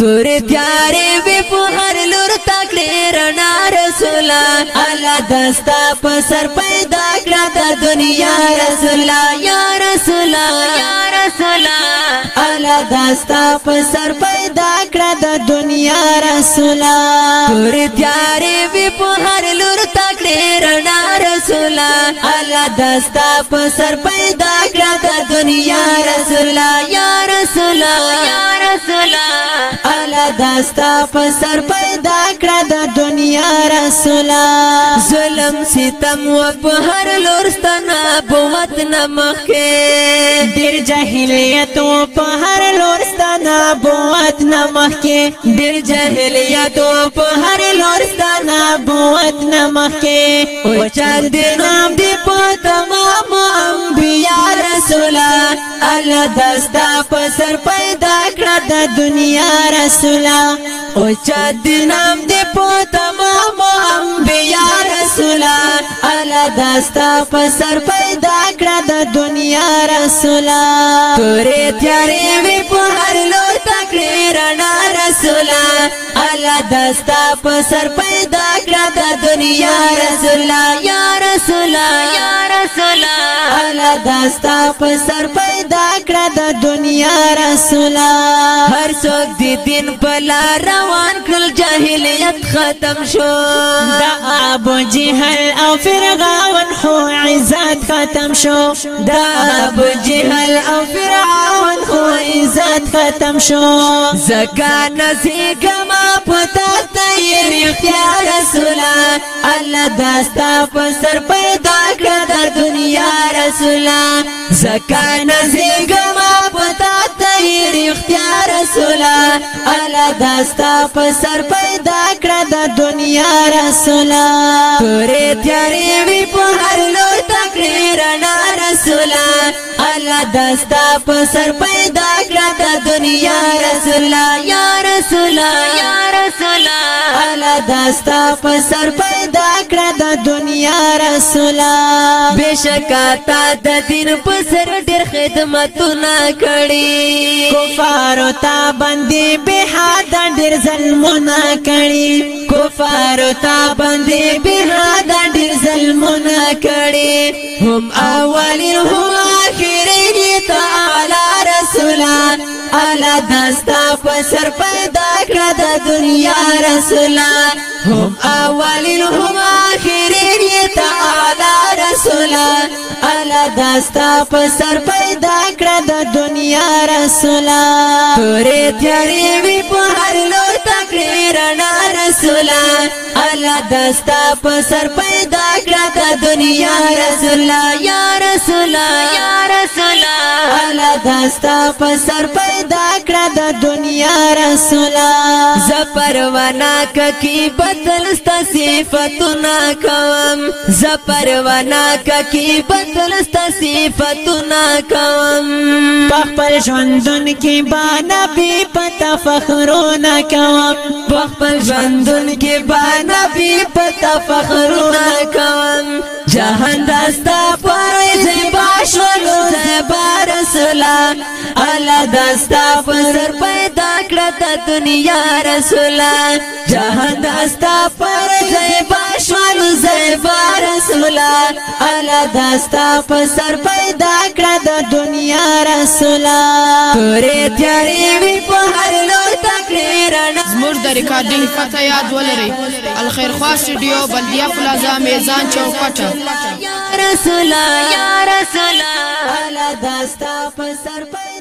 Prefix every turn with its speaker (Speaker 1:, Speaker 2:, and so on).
Speaker 1: تور تیارې وی په هر لور تکړه رڼا رسول الله دستا په سر پیدا کړه د دنیا رسول یا رسول یا رسول الله دستا په سر پیدا کړه د دنیا رسول تور تیارې وی په هر لور تکړه رڼا رسول الله دستا په سر پیدا کړه د دنیا رسول یا رسول یا الله داستا په سر پیدا کړه د دنیا رسولا ظلم ستم و په هر لور ستنا بوت نمخه ډیر جاهلیت و په هر لور ستنا بوت نمخه ډیر جاهلیت و په هر لور ستنا بوت نمخه او چا دینه الله دستا په سر پیدا کړه د دنیا رسولا او چا د نام دې په تمام انبیا رسولا الله دستا په سر پیدا کړه د دنیا رسولا تورې تیارې وی په هر لو تکړه رڼا رسولا الله دستا په سر پیدا کړه د دنیا رسولا یا داستا په سر پیدا کړه د دنیا رسولا هر څوک دی دین په لار روان کړل جاهلیت ختم شو دا ابو جهل او فرعون خو عزت ختم شو دا ابو جهل او فرعون خو عزت ختم شو زکا نسی کما پتا تیر اختیار رسولا الله داستا په سر پیدا رسولا زکان زیگما پتا تیر اختیار رسولا الا داستا په سر پیدا کړه د دنیا رسولا پرې تیارې وی په هر لور تکړه رڼا رسولا الا داستا په سر پیدا کړه د دنیا رسولا یا رسولا یا داستا په سر پیدا کړ د دنیا رسولا بشکا تا د دین په سر ډېر خدمتونه کړي کفار تا باندې به حد ډېر ظلمونه کړي کفار تا باندې به حد ډېر ظلمونه کړي هم اولین هم دستا پسر پیدا کړه د دنیا رسولا هم اولین هم آخرین یې تعالی رسولا الا دستا پسر پیدا کړه د دنیا رسولا تورې تیارې وی په هر لو تکړه رڼا رسولا الا دستا پسر پیدا کړه دنیا رسول یا رسول یا رسول الله داستا په سر پیدا کړه د دنیا رسول ز پروانا ککی بدل ست صفاتنا کوم ز پروانا ککی بدل ست صفاتنا کوم خپل ژوندون کې بانا بي پتا فخرونه کوم خپل ژوندون کې بانا بي پتا فخرونه کوم جهان دستا پر زیبا شولو زیبا رسولا الله دستا پر پیدا کړت دنیا رسولا جهان دستا پر زیبا شولو زیبا رسولا الله دستا پر سر پیدا کړت دنیا رسولا تورې تیارې وی په هر لور تکړه رڼا زموږ د ریکارډینګ پته یاد ولرئ الخيرخوا سټډیو بلدیا پلازا میزان چوکټه رسول یا رسول الله داستا په سر په